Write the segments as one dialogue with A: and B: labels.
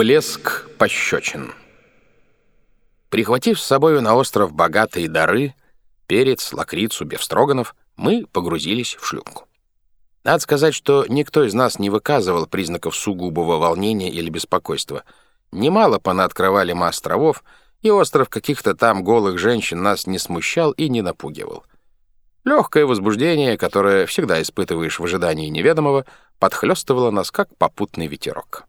A: Блеск пощечин. Прихватив с собою на остров богатые дары, перец, лакрицу, бефстроганов, мы погрузились в шлюпку. Надо сказать, что никто из нас не выказывал признаков сугубого волнения или беспокойства. Немало понаоткрывали мы островов, и остров каких-то там голых женщин нас не смущал и не напугивал. Легкое возбуждение, которое всегда испытываешь в ожидании неведомого, подхлестывало нас, как попутный ветерок.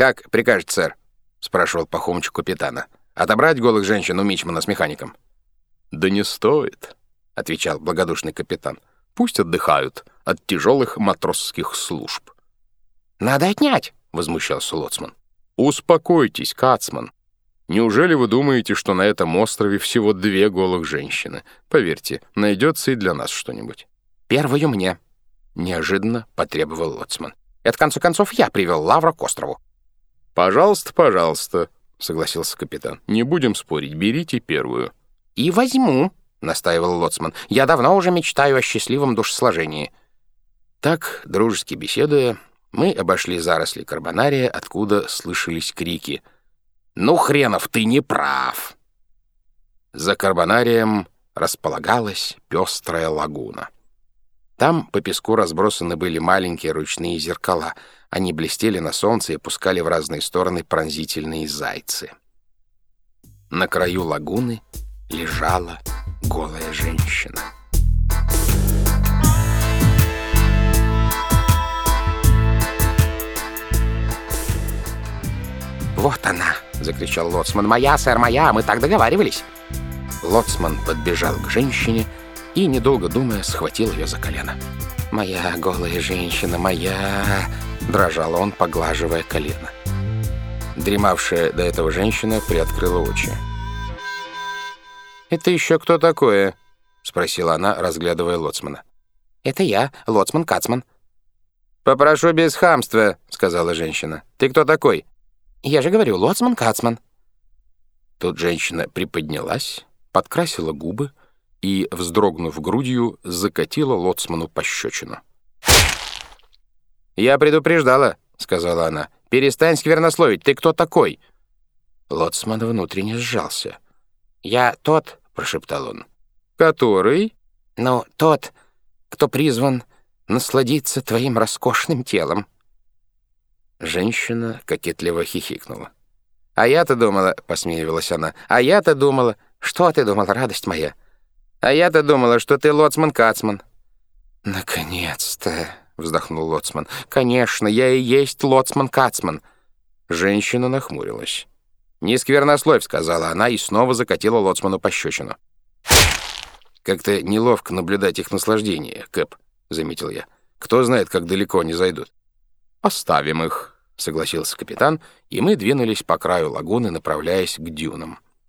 A: «Как прикажет, сэр?» — спрашивал Пахомыч капитана. «Отобрать голых женщин у Мичмана с механиком?»
B: «Да не стоит», — отвечал благодушный капитан. «Пусть отдыхают от тяжелых матросских служб».
A: «Надо отнять», — возмущался лоцман.
B: «Успокойтесь, Кацман. Неужели вы думаете, что на этом острове всего две голых женщины? Поверьте, найдется и для нас что-нибудь».
A: «Первую мне», — неожиданно потребовал лоцман. «Это, в конце концов, я привел Лавра к острову».
B: «Пожалуйста, пожалуйста», — согласился капитан. «Не будем спорить, берите первую».
A: «И возьму», — настаивал лоцман. «Я давно уже мечтаю о счастливом душесложении». Так, дружески беседуя, мы обошли заросли карбонария, откуда слышались крики. «Ну, хренов, ты не прав!» За карбонарием располагалась пестрая лагуна. Там по песку разбросаны были маленькие ручные зеркала — они блестели на солнце и пускали в разные стороны пронзительные зайцы. На краю лагуны лежала голая женщина. «Вот она!» — закричал Лоцман. «Моя, сэр, моя! Мы так договаривались!» Лоцман подбежал к женщине и, недолго думая, схватил ее за колено. «Моя голая женщина, моя!» Дрожал он, поглаживая колено. Дремавшая до этого женщина приоткрыла очи. «Это еще кто такое?» — спросила она, разглядывая лоцмана. «Это я, лоцман Кацман». «Попрошу без хамства», — сказала женщина. «Ты кто такой?» «Я же говорю, лоцман Кацман». Тут женщина приподнялась, подкрасила губы и, вздрогнув грудью, закатила лоцману пощечину. «Я предупреждала», — сказала она. «Перестань сквернословить, ты кто такой?» Лоцман внутренне сжался. «Я тот», — прошептал он.
B: «Который?»
A: «Ну, тот, кто призван насладиться твоим роскошным телом». Женщина кокетливо хихикнула. «А я-то думала», — посмеивалась она, — «а я-то думала...» «Что ты думала, радость моя?» «А я-то думала, что ты лоцман-кацман». «Наконец-то!» вздохнул лоцман. «Конечно, я и есть лоцман-кацман». Женщина нахмурилась. «Не сквернословь», — сказала она и снова закатила лоцману пощечину. «Как-то неловко наблюдать их наслаждение, Кэп», — заметил я. «Кто знает, как далеко они зайдут». «Оставим их», — согласился капитан, и мы двинулись по краю лагуны, направляясь к дюнам.